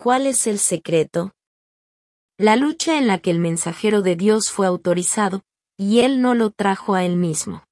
¿Cuál es el secreto? La lucha en la que el mensajero de Dios fue autorizado, y él no lo trajo a él mismo.